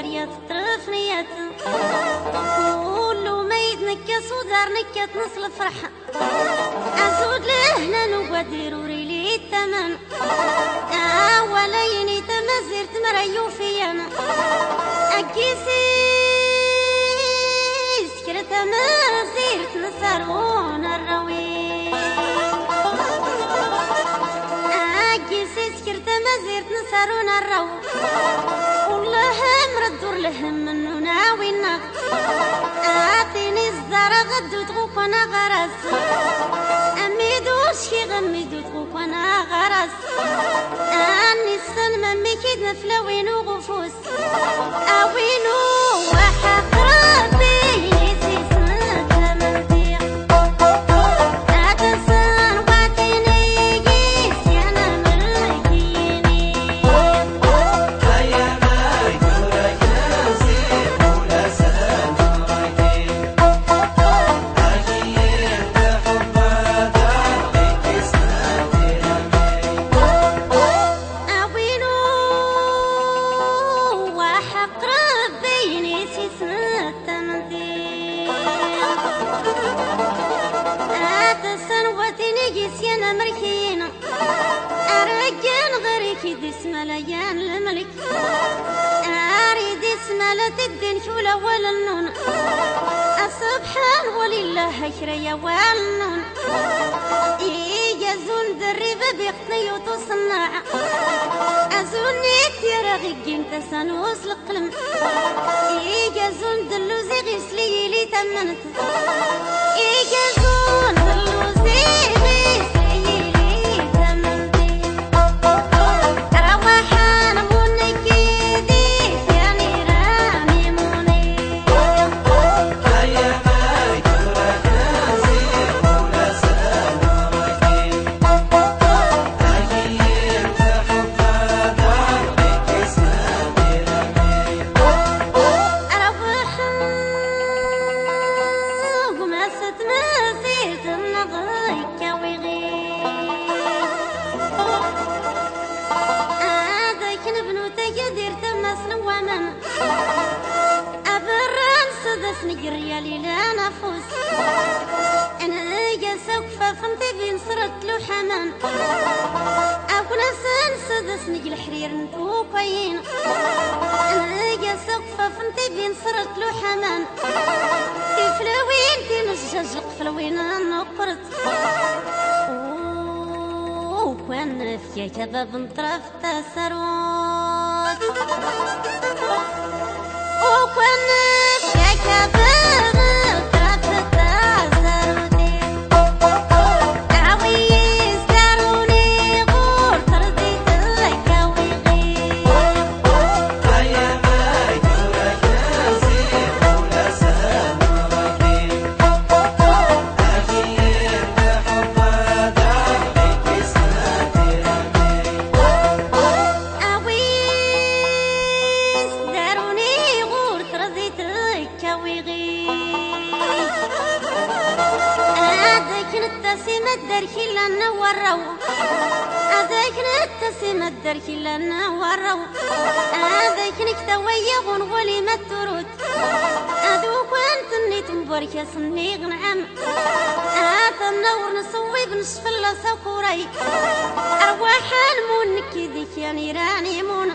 الزريات طرف نيات كل ما يتنكا صدار نكا تنصل الفرحة أزود لهنا نقدر وريلي الثمن أوليني تمزرت مريو فيانا أكيسي سكرت مزرت نسرون نسرون الرو والله مردور لهم منو ناوينا أعطيني الزرع غدو تغوك وأنا غرس. أميدوش كي غميدو تغوك وأنا غرس. أني السن ممي كيد نفلاوين وغفوس. أوينو يانا مركينا أرجان غريك دسم ليان الملك. أريد اسم لا تدين شولا ولا النون. السبحان ولله خيريا والنون. إيجازون دريبة بيقتني وتصنع. أزوني تيرا غيقين تسانوس القلم إيجازون دلوزي غيسلي لي تمنت. إيجازون جالسة فنتي بين صرت له حنان أكون سن سدس نجي الحرير نتو كوين. أنا جالسة فنتي بين صرت له حنان كيف لوين تنجج القفلوين نقرت وكان في كباب انطرف تسروت نتسم الدرك لنا ورو هذاك نتسم الدرك لنا ورو هذاك نكتوي غنغولي ما ترد. هذوك انت نيت مباركة سني غنعم. هذا منور نصوي بنشف الله سكوري أرواح المون كيديك يا نيراني مون.